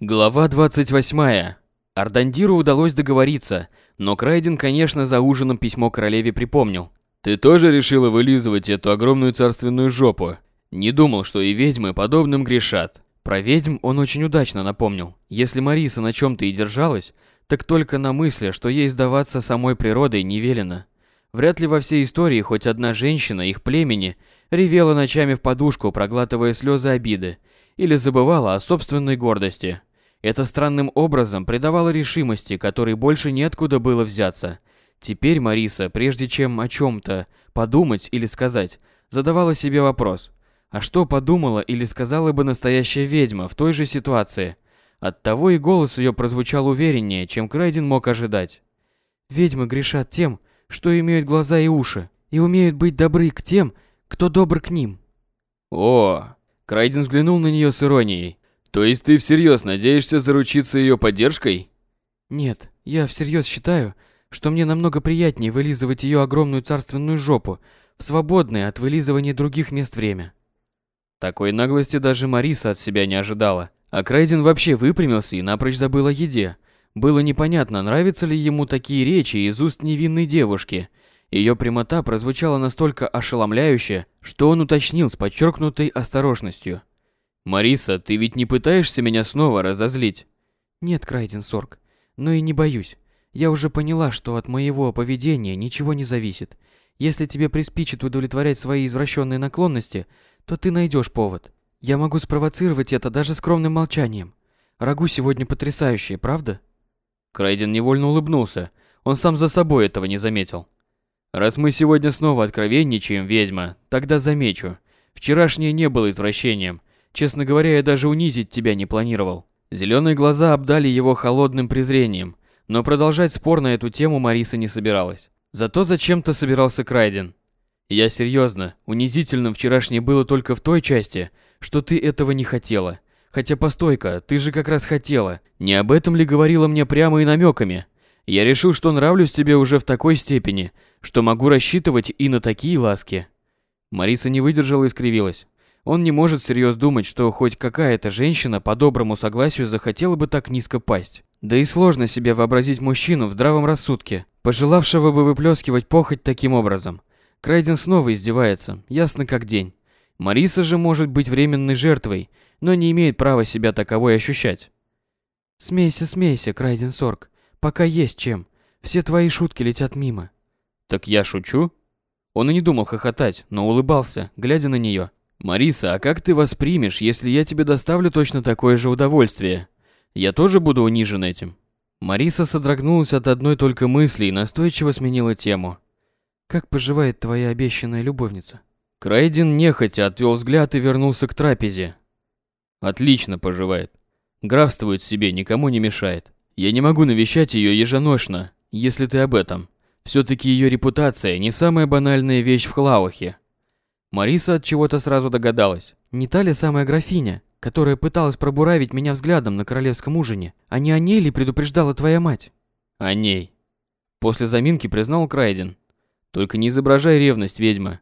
Глава 28. Ардандиру удалось договориться, но Крайден, конечно, за ужином письмо королеве припомнил. «Ты тоже решила вылизывать эту огромную царственную жопу? Не думал, что и ведьмы подобным грешат». Про ведьм он очень удачно напомнил. Если Мариса на чем-то и держалась, так только на мысли, что ей сдаваться самой природой не велено. Вряд ли во всей истории хоть одна женщина их племени ревела ночами в подушку, проглатывая слезы обиды, или забывала о собственной гордости. Это странным образом придавало решимости, которой больше неоткуда было взяться. Теперь Мариса, прежде чем о чем-то подумать или сказать, задавала себе вопрос. А что подумала или сказала бы настоящая ведьма в той же ситуации? Оттого и голос ее прозвучал увереннее, чем Крайден мог ожидать. «Ведьмы грешат тем, что имеют глаза и уши, и умеют быть добры к тем, кто добр к ним». «О!» Крайден взглянул на нее с иронией. «То есть ты всерьез надеешься заручиться ее поддержкой?» «Нет, я всерьез считаю, что мне намного приятнее вылизывать ее огромную царственную жопу в свободное от вылизывания других мест время». Такой наглости даже Мариса от себя не ожидала. А Крайден вообще выпрямился и напрочь забыл о еде. Было непонятно, нравятся ли ему такие речи из уст невинной девушки. Ее прямота прозвучала настолько ошеломляюще, что он уточнил с подчеркнутой осторожностью. «Мариса, ты ведь не пытаешься меня снова разозлить?» «Нет, Крайден Сорг, но и не боюсь. Я уже поняла, что от моего поведения ничего не зависит. Если тебе приспичит удовлетворять свои извращенные наклонности, то ты найдешь повод. Я могу спровоцировать это даже скромным молчанием. Рагу сегодня потрясающее, правда? Крайден невольно улыбнулся. Он сам за собой этого не заметил. Раз мы сегодня снова откровенничаем, ведьма, тогда замечу. Вчерашнее не было извращением. Честно говоря, я даже унизить тебя не планировал. Зеленые глаза обдали его холодным презрением, но продолжать спор на эту тему Мариса не собиралась. Зато зачем-то собирался Крайден. Я серьезно, унизительным вчерашнее было только в той части, что ты этого не хотела. Хотя постойка, ты же как раз хотела. Не об этом ли говорила мне прямо и намеками? Я решил, что нравлюсь тебе уже в такой степени, что могу рассчитывать и на такие ласки. Мариса не выдержала и скривилась. Он не может всерьез думать, что хоть какая-то женщина по доброму согласию захотела бы так низко пасть. Да и сложно себе вообразить мужчину в здравом рассудке, пожелавшего бы выплескивать похоть таким образом. Крайден снова издевается, ясно как день. Мариса же может быть временной жертвой, но не имеет права себя таковой ощущать. Смейся, смейся, Крайден Сорг, пока есть чем. Все твои шутки летят мимо. Так я шучу? Он и не думал хохотать, но улыбался, глядя на нее. Мариса, а как ты воспримешь, если я тебе доставлю точно такое же удовольствие? Я тоже буду унижен этим. Мариса содрогнулась от одной только мысли и настойчиво сменила тему. Как поживает твоя обещанная любовница? Крайден нехотя отвел взгляд и вернулся к трапезе. Отлично поживает. Графствует себе, никому не мешает. Я не могу навещать ее еженочно, если ты об этом. Все-таки ее репутация не самая банальная вещь в Хлаухе. Мариса от чего-то сразу догадалась. Не та ли самая графиня, которая пыталась пробуравить меня взглядом на королевском ужине, а не о ней ли предупреждала твоя мать? О ней. После заминки признал Крайден. Только не изображай ревность, ведьма.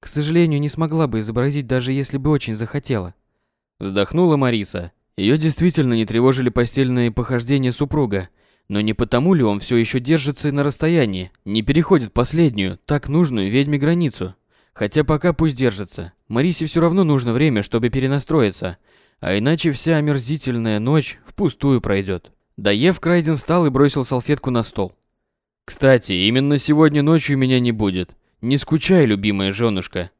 К сожалению, не смогла бы изобразить, даже если бы очень захотела. Вздохнула Мариса. Ее действительно не тревожили постельные похождения супруга. Но не потому ли он все еще держится на расстоянии, не переходит последнюю, так нужную ведьме границу? Хотя пока пусть держится. Марисе все равно нужно время, чтобы перенастроиться. А иначе вся омерзительная ночь впустую пройдет. Доев, Крайден встал и бросил салфетку на стол. Кстати, именно сегодня ночью меня не будет. Не скучай, любимая женушка.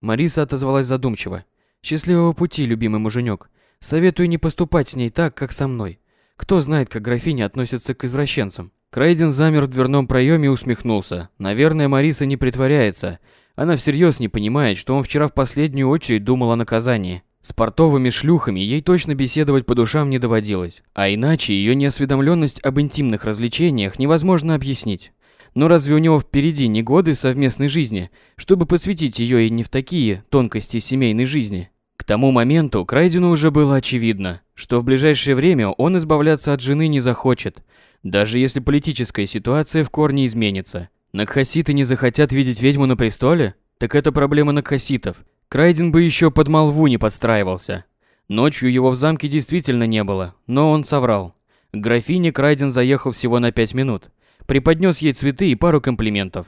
Мариса отозвалась задумчиво. Счастливого пути, любимый муженек. Советую не поступать с ней так, как со мной. Кто знает, как графиня относится к извращенцам. Крейден замер в дверном проеме и усмехнулся. Наверное, Мариса не притворяется. Она всерьез не понимает, что он вчера в последнюю очередь думал о наказании. С портовыми шлюхами ей точно беседовать по душам не доводилось, а иначе ее неосведомленность об интимных развлечениях невозможно объяснить. Но разве у него впереди не годы совместной жизни, чтобы посвятить ее и не в такие тонкости семейной жизни? К тому моменту Крайдену уже было очевидно, что в ближайшее время он избавляться от жены не захочет, даже если политическая ситуация в корне изменится. Накхаситы не захотят видеть ведьму на престоле? Так это проблема накхаситов, Крайден бы еще под молву не подстраивался. Ночью его в замке действительно не было, но он соврал. К графине Крайден заехал всего на пять минут. Преподнес ей цветы и пару комплиментов.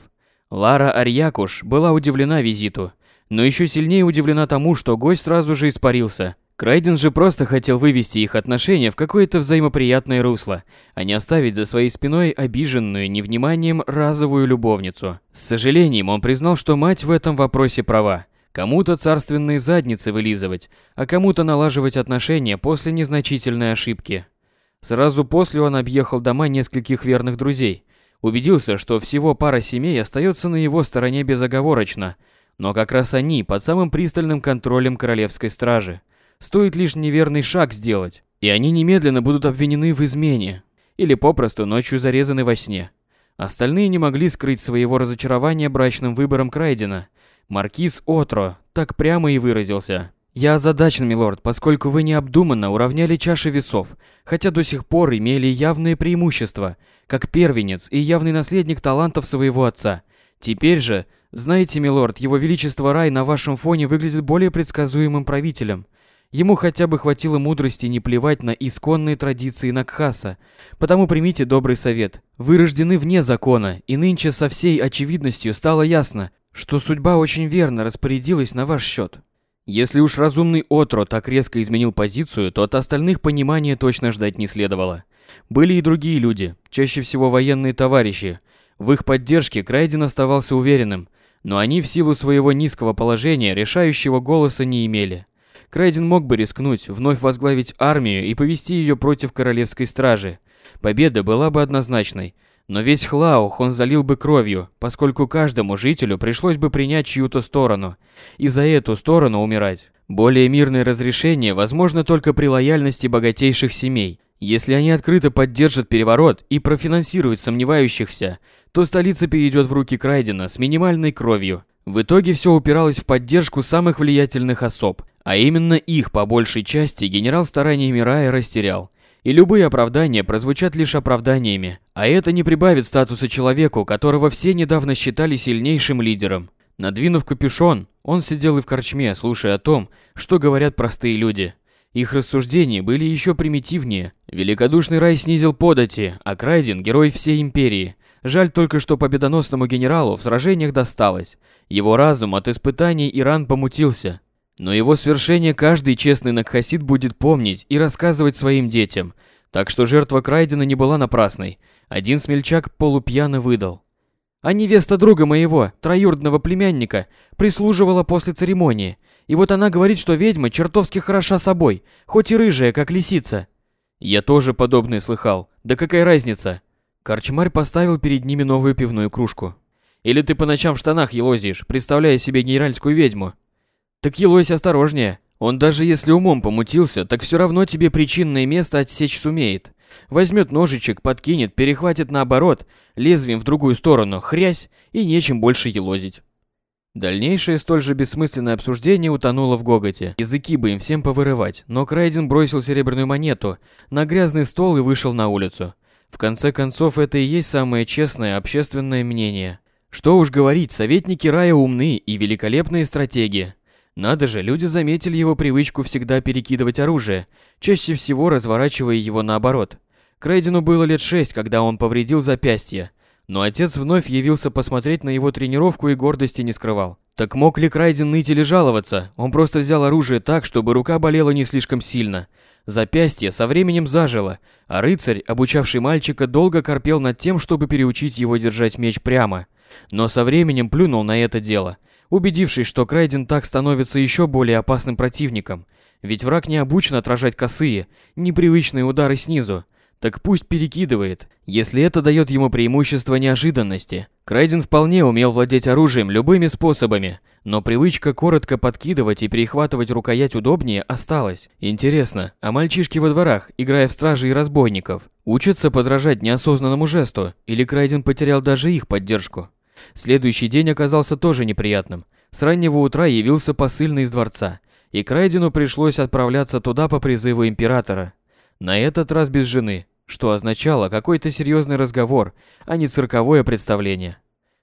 Лара Арьякуш была удивлена визиту, но еще сильнее удивлена тому, что гость сразу же испарился. Крайден же просто хотел вывести их отношения в какое-то взаимоприятное русло, а не оставить за своей спиной обиженную невниманием разовую любовницу. С сожалением он признал, что мать в этом вопросе права. Кому-то царственные задницы вылизывать, а кому-то налаживать отношения после незначительной ошибки. Сразу после он объехал дома нескольких верных друзей. Убедился, что всего пара семей остается на его стороне безоговорочно, но как раз они под самым пристальным контролем королевской стражи. Стоит лишь неверный шаг сделать, и они немедленно будут обвинены в измене или попросту ночью зарезаны во сне. Остальные не могли скрыть своего разочарования брачным выбором Крайдена. Маркиз Отро так прямо и выразился. «Я озадачен, милорд, поскольку вы необдуманно уравняли чаши весов, хотя до сих пор имели явные преимущества, как первенец и явный наследник талантов своего отца. Теперь же, знаете, милорд, его величество Рай на вашем фоне выглядит более предсказуемым правителем. Ему хотя бы хватило мудрости не плевать на исконные традиции Накхаса. Потому примите добрый совет. Вы рождены вне закона, и нынче со всей очевидностью стало ясно, что судьба очень верно распорядилась на ваш счет. Если уж разумный Отро так резко изменил позицию, то от остальных понимания точно ждать не следовало. Были и другие люди, чаще всего военные товарищи. В их поддержке Крайден оставался уверенным, но они в силу своего низкого положения решающего голоса не имели. Крайден мог бы рискнуть, вновь возглавить армию и повести ее против королевской стражи. Победа была бы однозначной, но весь Хлаух он залил бы кровью, поскольку каждому жителю пришлось бы принять чью-то сторону, и за эту сторону умирать. Более мирное разрешение возможно только при лояльности богатейших семей. Если они открыто поддержат переворот и профинансируют сомневающихся, то столица перейдет в руки Крайдена с минимальной кровью. В итоге все упиралось в поддержку самых влиятельных особ, а именно их по большей части генерал стараниями Рая растерял и любые оправдания прозвучат лишь оправданиями, а это не прибавит статуса человеку, которого все недавно считали сильнейшим лидером. Надвинув капюшон, он сидел и в корчме, слушая о том, что говорят простые люди. Их рассуждения были еще примитивнее. Великодушный рай снизил подати, а Крайден – герой всей империи. Жаль только, что победоносному генералу в сражениях досталось. Его разум от испытаний и ран помутился, но его свершение каждый честный Накхасид будет помнить и рассказывать своим детям, так что жертва Крайдена не была напрасной. Один смельчак полупьяно выдал. А невеста друга моего, троюродного племянника, прислуживала после церемонии. И вот она говорит, что ведьма чертовски хороша собой, хоть и рыжая, как лисица. Я тоже подобное слыхал. Да какая разница? Корчмарь поставил перед ними новую пивную кружку. Или ты по ночам в штанах елозишь, представляя себе генеральскую ведьму? Так елось осторожнее. Он даже если умом помутился, так все равно тебе причинное место отсечь сумеет. Возьмет ножичек, подкинет, перехватит наоборот, лезвием в другую сторону, хрясь, и нечем больше елозить. Дальнейшее столь же бессмысленное обсуждение утонуло в гоготе. Языки бы им всем повырывать, но Крайден бросил серебряную монету на грязный стол и вышел на улицу. В конце концов, это и есть самое честное общественное мнение. Что уж говорить, советники рая умны и великолепные стратеги. Надо же, люди заметили его привычку всегда перекидывать оружие, чаще всего разворачивая его наоборот. Крейдену было лет шесть, когда он повредил запястье, но отец вновь явился посмотреть на его тренировку и гордости не скрывал. Так мог ли Крайден ныть или жаловаться? Он просто взял оружие так, чтобы рука болела не слишком сильно. Запястье со временем зажило, а рыцарь, обучавший мальчика, долго корпел над тем, чтобы переучить его держать меч прямо. Но со временем плюнул на это дело – убедившись, что Крайден так становится еще более опасным противником, ведь враг не обучен отражать косые, непривычные удары снизу, так пусть перекидывает, если это дает ему преимущество неожиданности. Крайден вполне умел владеть оружием любыми способами, но привычка коротко подкидывать и перехватывать рукоять удобнее осталась. Интересно, а мальчишки во дворах, играя в стражи и разбойников, учатся подражать неосознанному жесту, или Крайден потерял даже их поддержку? Следующий день оказался тоже неприятным. С раннего утра явился посыльный из дворца, и Крайдену пришлось отправляться туда по призыву императора. На этот раз без жены, что означало какой-то серьезный разговор, а не цирковое представление.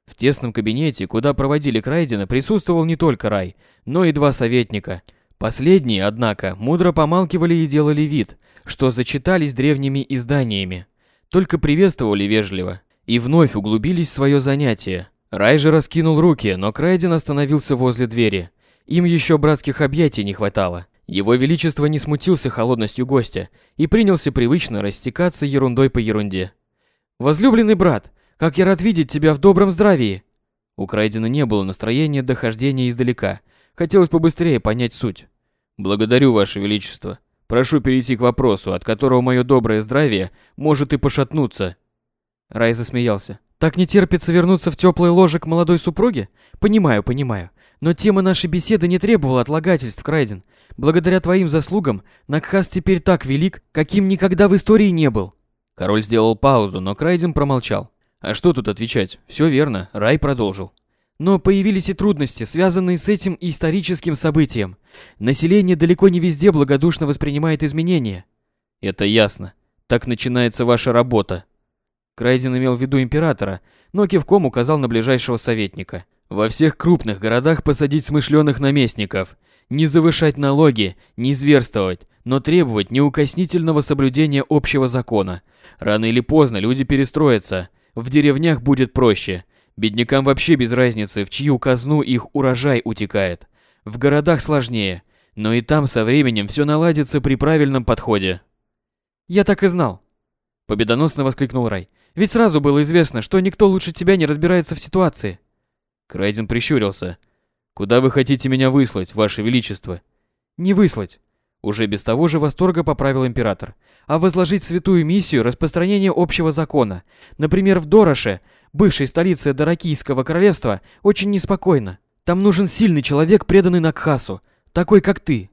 В тесном кабинете, куда проводили Крайдена, присутствовал не только Рай, но и два советника. Последние, однако, мудро помалкивали и делали вид, что зачитались древними изданиями, только приветствовали вежливо и вновь углубились в свое занятие. Рай же раскинул руки, но Крайден остановился возле двери. Им еще братских объятий не хватало. Его Величество не смутился холодностью гостя и принялся привычно растекаться ерундой по ерунде. «Возлюбленный брат, как я рад видеть тебя в добром здравии!» У Крайдена не было настроения дохождения издалека. Хотелось побыстрее понять суть. «Благодарю, Ваше Величество. Прошу перейти к вопросу, от которого мое доброе здравие может и пошатнуться». Рай засмеялся. «Так не терпится вернуться в теплое ложе к молодой супруге? Понимаю, понимаю. Но тема нашей беседы не требовала отлагательств, Крайден. Благодаря твоим заслугам Накхас теперь так велик, каким никогда в истории не был. Король сделал паузу, но Крайден промолчал. А что тут отвечать? Все верно, Рай продолжил. Но появились и трудности, связанные с этим историческим событием. Население далеко не везде благодушно воспринимает изменения. Это ясно. Так начинается ваша работа. Крайден имел в виду императора, но кивком указал на ближайшего советника. Во всех крупных городах посадить смышленых наместников, не завышать налоги, не зверствовать, но требовать неукоснительного соблюдения общего закона. Рано или поздно люди перестроятся, в деревнях будет проще. Беднякам вообще без разницы, в чью казну их урожай утекает. В городах сложнее, но и там со временем все наладится при правильном подходе. «Я так и знал!» Победоносно воскликнул Рай. «Ведь сразу было известно, что никто лучше тебя не разбирается в ситуации!» Крайден прищурился. «Куда вы хотите меня выслать, ваше величество?» «Не выслать!» Уже без того же восторга поправил император. «А возложить святую миссию распространения общего закона. Например, в Дороше, бывшей столице Доракийского королевства, очень неспокойно. Там нужен сильный человек, преданный Накхасу, такой как ты».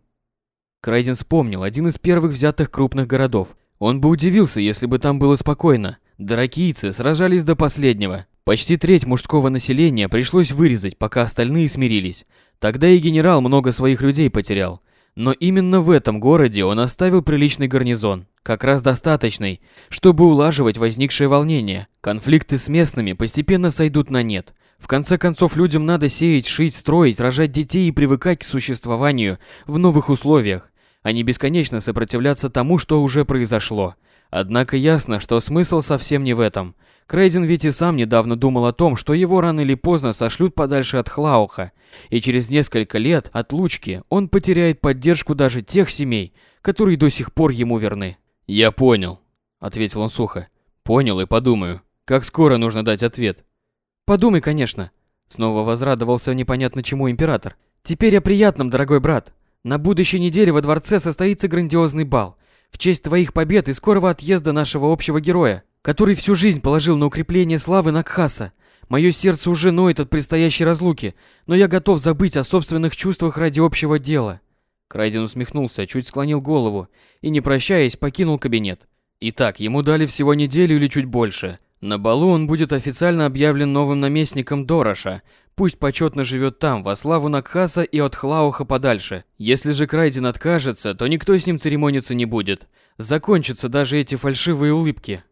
Крайден вспомнил один из первых взятых крупных городов. Он бы удивился, если бы там было спокойно. Доракийцы сражались до последнего, Почти треть мужского населения пришлось вырезать, пока остальные смирились. Тогда и генерал много своих людей потерял. Но именно в этом городе он оставил приличный гарнизон, как раз достаточный, чтобы улаживать возникшее волнение. Конфликты с местными постепенно сойдут на нет. В конце концов, людям надо сеять, шить, строить, рожать детей и привыкать к существованию в новых условиях, а не бесконечно сопротивляться тому, что уже произошло. Однако ясно, что смысл совсем не в этом – Крейден ведь и сам недавно думал о том, что его рано или поздно сошлют подальше от Хлауха, и через несколько лет отлучки он потеряет поддержку даже тех семей, которые до сих пор ему верны. «Я понял», — ответил он сухо. «Понял и подумаю. Как скоро нужно дать ответ?» «Подумай, конечно», — снова возрадовался непонятно чему император. «Теперь о приятном, дорогой брат. На будущей неделе во дворце состоится грандиозный бал в честь твоих побед и скорого отъезда нашего общего героя который всю жизнь положил на укрепление славы Накхаса. Мое сердце уже ноет от предстоящей разлуки, но я готов забыть о собственных чувствах ради общего дела. Крайден усмехнулся, чуть склонил голову и, не прощаясь, покинул кабинет. Итак, ему дали всего неделю или чуть больше. На балу он будет официально объявлен новым наместником Дороша. Пусть почетно живет там, во славу Накхаса и от Хлауха подальше. Если же Крайден откажется, то никто с ним церемониться не будет. Закончатся даже эти фальшивые улыбки.